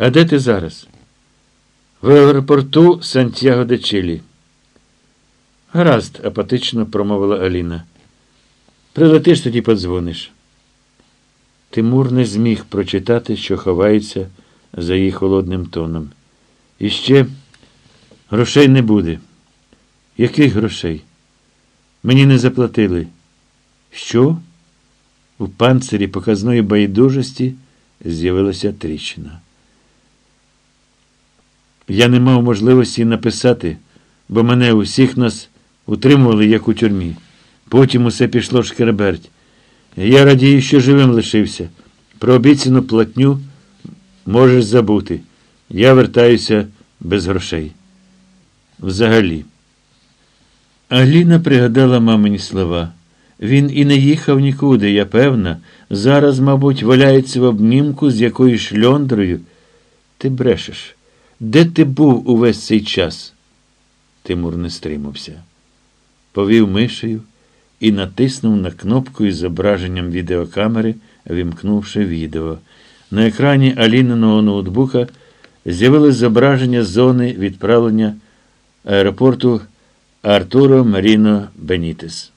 А де ти зараз? В аеропорту Сантьяго де Чилі. Гаразд, апатично промовила Аліна. Прилетиш тоді подзвониш. Тимур не зміг прочитати, що ховається за її холодним тоном. І ще грошей не буде. Яких грошей? Мені не заплатили. Що? У панцирі показної байдужості з'явилася тріщина. Я не мав можливості написати, бо мене усіх нас утримували, як у тюрмі. Потім усе пішло шкереберть. Я радію, що живим лишився. Про обіцяну платню можеш забути. Я вертаюся без грошей. Взагалі. Аліна пригадала мамині слова. Він і не їхав нікуди, я певна. Зараз, мабуть, валяється в обнімку з якоюсь шльондрою. Ти брешеш. Де ти був увесь цей час? Тимур не стримався. Повів мишею і натиснув на кнопку із зображенням відеокамери, вімкнувши відео. На екрані Аліниного ноутбука з'явилось зображення зони відправлення аеропорту Артуро Маріно Бенітес.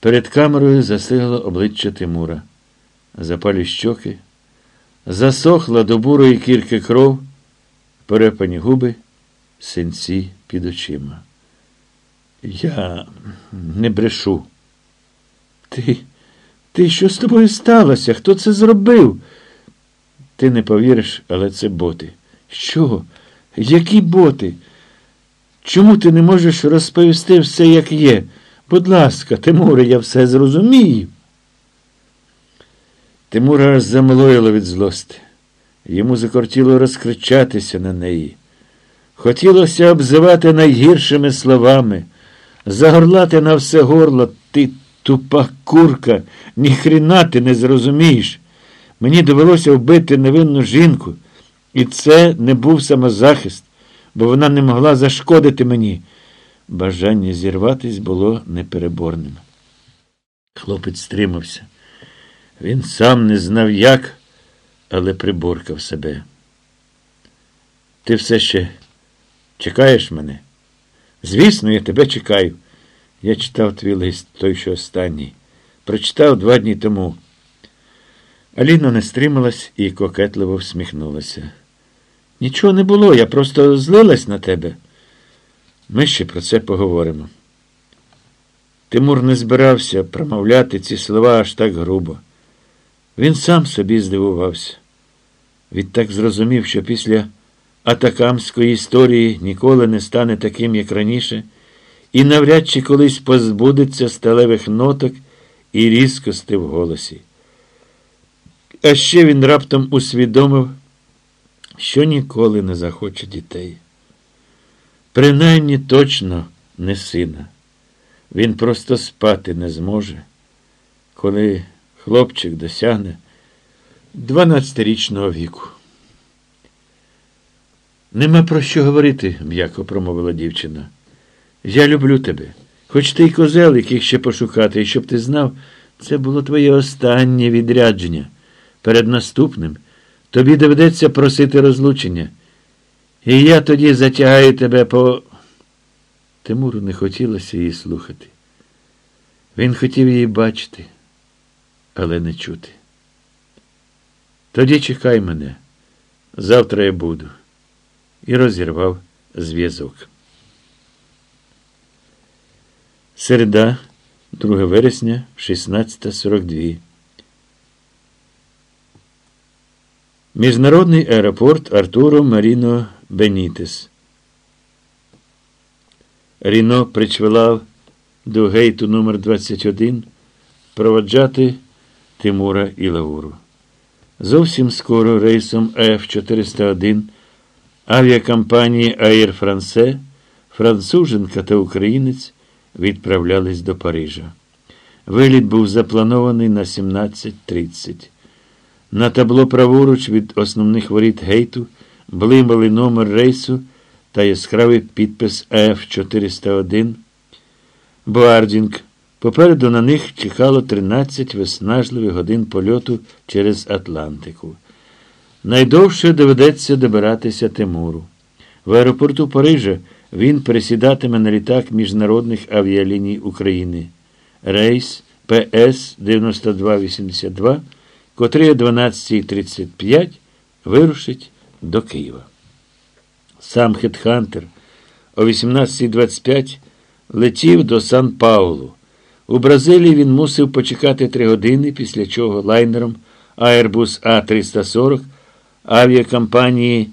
Перед камерою застигло обличчя Тимура. Запалі щоки, засохла до бурої кірки кров, перепані губи, синці під очима. Я не брешу. Ти, ти що з тобою сталося? Хто це зробив? Ти не повіриш, але це боти. Що? Які боти? Чому ти не можеш розповісти все, як є? Будь ласка, Тимуре, я все зрозумію. Тимура аж від злости. Йому закортіло розкричатися на неї. Хотілося обзивати найгіршими словами, загорлати на все горло, ти тупа курка, ніхріна ти не зрозумієш. Мені довелося вбити невинну жінку, і це не був самозахист, бо вона не могла зашкодити мені. Бажання зірватись було непереборним. Хлопець стримався. Він сам не знав як, але приборкав себе. Ти все ще чекаєш мене? Звісно, я тебе чекаю. Я читав твій лист, той, що останній. Прочитав два дні тому. Аліна не стрималась і кокетливо всміхнулася. Нічого не було, я просто злилась на тебе. Ми ще про це поговоримо. Тимур не збирався промовляти ці слова аж так грубо. Він сам собі здивувався. Відтак зрозумів, що після атакамської історії ніколи не стане таким, як раніше, і навряд чи колись позбудеться сталевих ноток і різкости в голосі. А ще він раптом усвідомив, що ніколи не захоче дітей. Принаймні точно не сина. Він просто спати не зможе, коли хлопчик досягне 12-річного віку. Нема про що говорити, м'яко промовила дівчина. Я люблю тебе. Хоч ти й козел, яких ще пошукати, і щоб ти знав, це було твоє останнє відрядження. Перед наступним тобі доведеться просити розлучення. І я тоді затягаю тебе по. Тимуру не хотілося її слухати. Він хотів її бачити, але не чути. Тоді чекай мене. Завтра я буду. І розірвав зв'язок. Середа, 2 вересня, 16.42. Міжнародний аеропорт Артуро Маріно Бенітес. Ріно причвелав до гейту номер 21 проводжати Тимура і Лауру. Зовсім скоро рейсом F-401 авіакомпанії Air France француженка та українець відправлялись до Парижа. Виліт був запланований на 17.30. На табло праворуч від основних воріт гейту блимали номер рейсу та яскравий підпис F401. Boarding. Попереду на них чекало 13 виснажливих годин польоту через Атлантику. Найдовше доведеться добиратися Тимуру. В аеропорту Парижа він пересідатиме на літак міжнародних авіаліній України. Рейс ПС 9282, котрий о 12.35 вирушить до Києва. Сам Хетхантер о 18.25 летів до Сан Паулу. У Бразилії він мусив почекати три години, після чого лайнером Airbus А340 авіакомпанії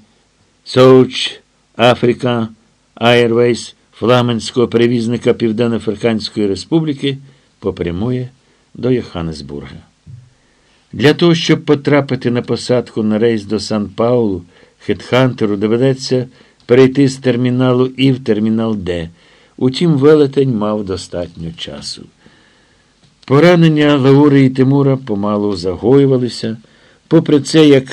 South Africa Airways флагманського перевізника Південно-Африканської Республіки попрямує до Йоханнесбурга. Для того, щоб потрапити на посадку на рейс до Сан Паулу, Хетхантеру доведеться перейти з терміналу І в термінал Д. Утім, велетень мав достатньо часу. Поранення Лаури і Тимура помалу загоювалися, попри це, як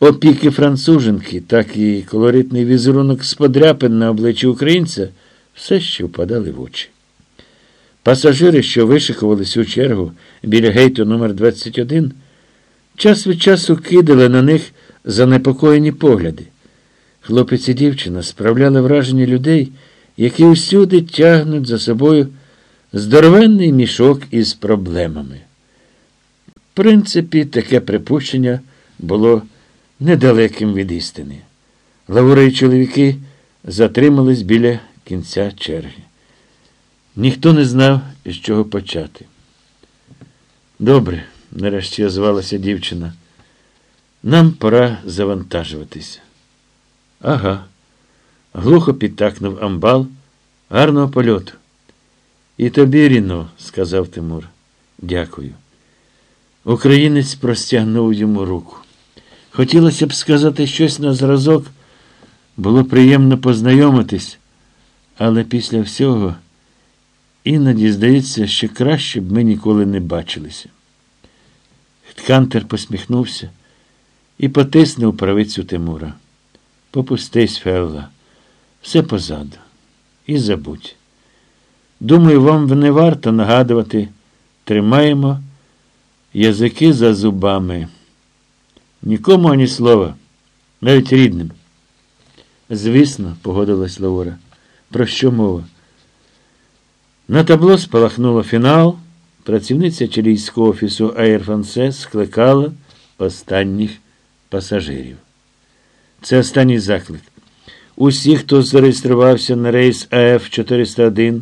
опіки француженки, так і колоритний візерунок сподряпин на обличчі українця все ще впадали в очі. Пасажири, що вишикувалися у чергу біля гейту номер 21 час від часу кидали на них занепокоєні погляди. Хлопець і дівчина справляли враження людей, які усюди тягнуть за собою здоровенний мішок із проблемами. В принципі, таке припущення було недалеким від істини. Лавури й чоловіки затримались біля кінця черги. Ніхто не знав, із чого почати. Добре, нарешті озвалася дівчина. Нам пора завантажуватися. Ага. Глухо підтакнув амбал. Гарного польоту. І тобі, Ріно, сказав Тимур. Дякую. Українець простягнув йому руку. Хотілося б сказати щось на зразок. Було приємно познайомитись, але після всього іноді здається, що краще б ми ніколи не бачилися. Хткантер посміхнувся і потиснув правицю Тимура. Попустись, Фелла, все позаду. І забудь. Думаю, вам не варто нагадувати, тримаємо язики за зубами. Нікому ані слова, навіть рідним. Звісно, погодилась Лаура. Про що мова? На табло спалахнуло фінал. Працівниця чилійського офісу Air скликала останніх пасажирів. Це останній заклик. Усі, хто зареєструвався на рейс АФ-401,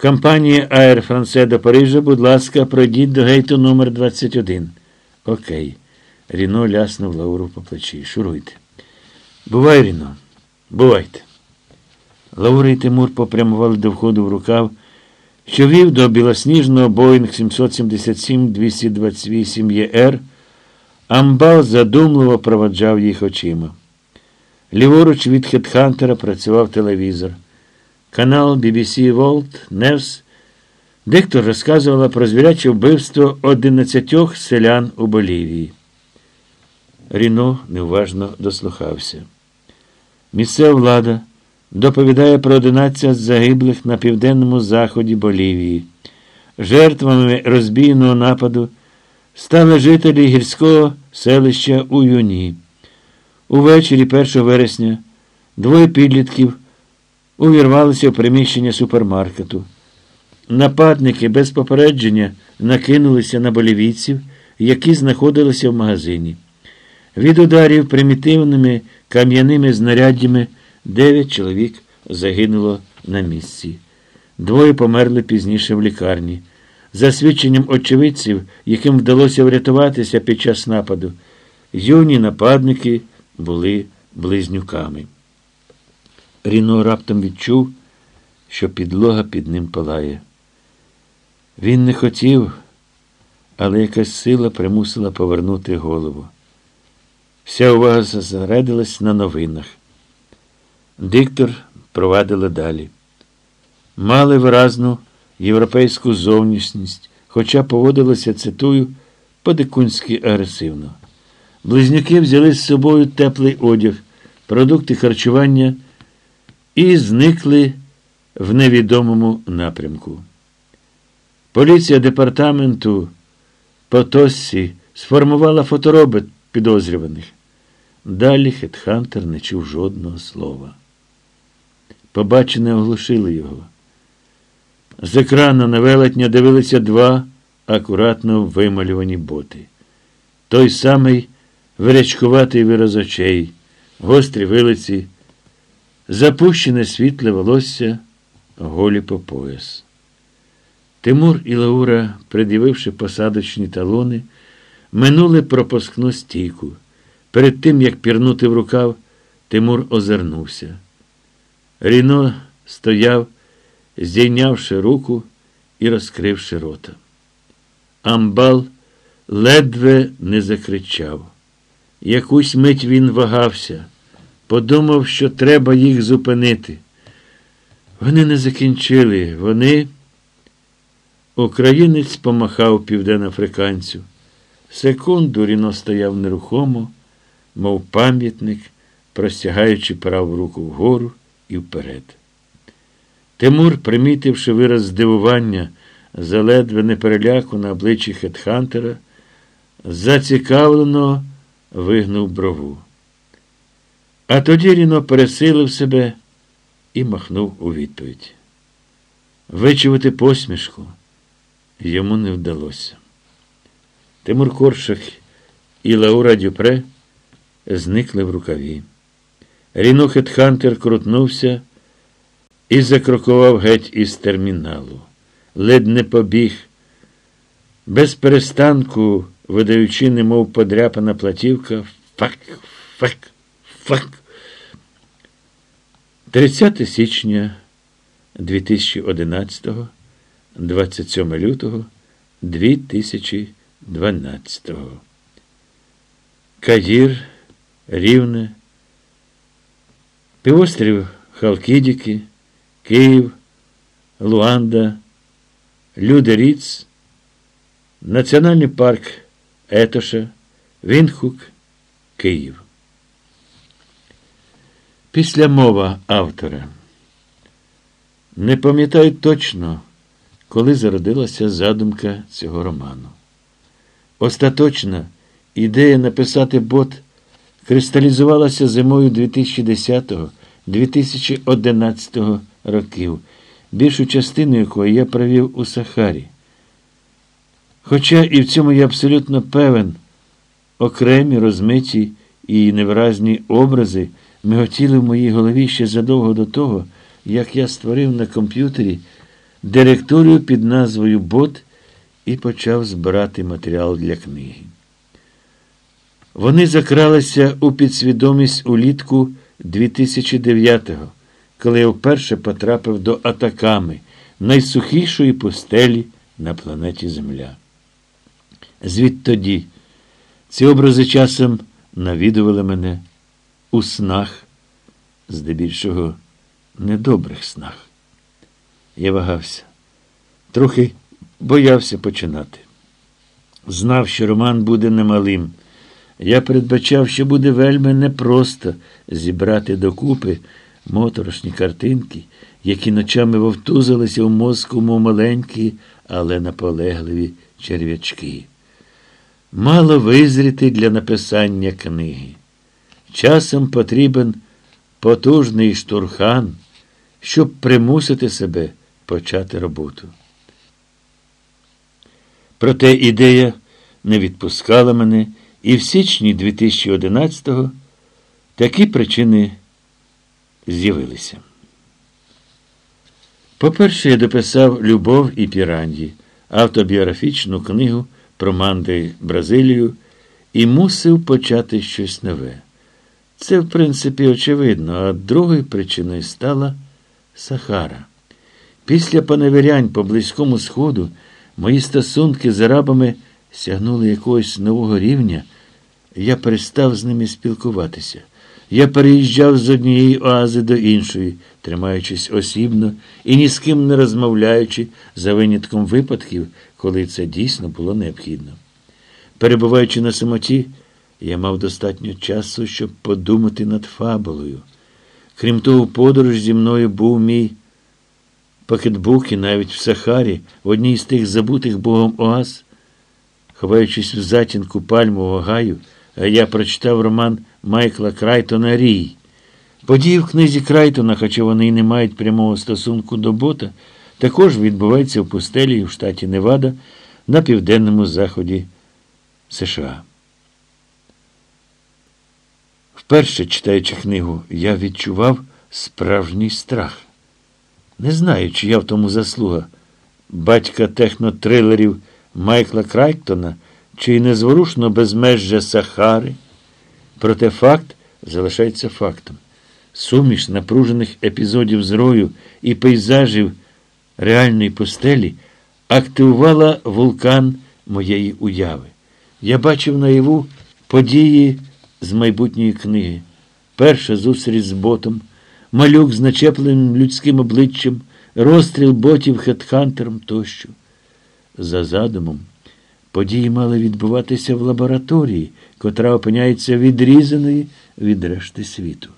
компанії Air France до Парижа, будь ласка, пройдіть до гейту номер 21 Окей. Ріно ляснув Лауру по плечі. Шуруйте. Бувай, Ріно. Бувайте. Лаура і Тимур попрямували до входу в рукав, що вів до білосніжного Боїнг 777 228 ЄР. Амбал задумливо проводжав їх очима. Ліворуч від Хетхантера працював телевізор. Канал BBC World News. Диктор розказувала про звіряче вбивство 11 селян у Болівії. Ріно неуважно дослухався. Місцева влада доповідає про 11 загиблих на південному заході Болівії. Жертвами розбійного нападу стали жителі гірського селища Уюні. Увечері 1 вересня двоє підлітків увірвалися в приміщення супермаркету. Нападники без попередження накинулися на болівійців, які знаходилися в магазині. Від ударів примітивними кам'яними знаряддями дев'ять чоловік загинуло на місці. Двоє померли пізніше в лікарні. За свідченням очевидців, яким вдалося врятуватися під час нападу, юні нападники були близнюками. Ріно раптом відчув, що підлога під ним палає. Він не хотів, але якась сила примусила повернути голову. Вся увага зосередилась на новинах. Диктор провадили далі. Мали виразну європейську зовнішність, хоча поводилося, цитую, по-дикунськи агресивно. Близнюки взяли з собою теплий одяг, продукти харчування і зникли в невідомому напрямку. Поліція департаменту Потоссі сформувала фоторобот підозрюваних. Далі Хетхантер не чув жодного слова. Побачене оглушило його. З екрану на велетня дивилися два акуратно вималювані боти. Той самий вирячкуватий вираз очей, гострі вилиці, запущене світле волосся, голі по пояс. Тимур і Лаура, пред'явивши посадочні талони, минули пропускну стійку. Перед тим, як пірнути в рукав, Тимур озирнувся. Ріно стояв, здійнявши руку і розкривши рота. Амбал ледве не закричав. Якусь мить він вагався, подумав, що треба їх зупинити. Вони не закінчили, вони. Українець помахав південноафриканцю. Секунду Ріно стояв нерухомо, мов пам'ятник, простягаючи праву руку вгору і вперед. Тимур, примітивши вираз здивування, заледве не переляку на обличчі Хетхантера, зацікавлено вигнув брову. А тоді Ріно пересилив себе і махнув у відповідь. Вичувати посмішку йому не вдалося. Тимур Коршах і Лаура Дюпре зникли в рукаві. Ріно Хетхантер крутнувся і закрокував геть із терміналу. Ледь не побіг, без перестанку, видаючи, немов подряпана платівка, fuck, fuck, fuck. 30 січня 2011, 27 лютого 2012. Каїр, Рівне, Півострів Халкідіки, Київ, Луанда, Людеріц, Національний парк Етоша, Вінхук, Київ. Після мова автора. Не пам'ятаю точно, коли зародилася задумка цього роману. Остаточна ідея написати бот кристалізувалася зимою 2010-2011 років, більшу частину якої я провів у Сахарі. Хоча і в цьому я абсолютно певен, окремі розмиті і невиразні образи миготіли в моїй голові ще задовго до того, як я створив на комп'ютері директорію під назвою Бот і почав збирати матеріал для книги. Вони закралися у підсвідомість улітку 2009-го, коли я вперше потрапив до Атаками, найсухішої пустелі на планеті Земля. Звідтоді ці образи часом навідували мене у снах, здебільшого недобрих снах. Я вагався, трохи боявся починати. Знав, що роман буде немалим. Я передбачав, що буде вельми непросто зібрати докупи моторошні картинки, які ночами вовтузилися в мозку, мов маленькі, але наполегливі черв'ячки. Мало визріти для написання книги. Часом потрібен потужний штурхан, щоб примусити себе почати роботу. Проте ідея не відпускала мене, і в січні 2011-го такі причини з'явилися. По-перше, я дописав Любов і Піранді, автобіографічну книгу про манди Бразилію і мусив почати щось нове. Це, в принципі, очевидно, а другою причиною стала Сахара. Після поневірянь по Близькому Сходу мої стосунки з арабами сягнули якогось нового рівня, я перестав з ними спілкуватися. Я переїжджав з однієї оази до іншої, тримаючись осібно і ні з ким не розмовляючи за винятком випадків, коли це дійсно було необхідно. Перебуваючи на самоті, я мав достатньо часу, щоб подумати над фабулою. Крім того, подорож зі мною був мій пакетбук і навіть в Сахарі, в одній з тих забутих Богом оаз, ховаючись в затінку пальмового гаю, я прочитав роман Майкла Крайтона Рій. Події в книзі Крайтона, хоча вони й не мають прямого стосунку до бота, також відбуваються в пустелі в штаті Невада на південному заході США. Вперше, читаючи книгу, я відчував справжній страх. Не знаю, чи я в тому заслуга батька технотрилерів Майкла Крайтона чи незворушно безмежжя Сахари. Проте факт залишається фактом. Суміш напружених епізодів з рою і пейзажів реальної пустелі активувала вулкан моєї уяви. Я бачив наяву події з майбутньої книги. Перша зустріч з ботом, малюк з начепленим людським обличчям, розстріл ботів хетхантером тощо. За задумом, події мали відбуватися в лабораторії, котра опиняється відрізаною від решти світу.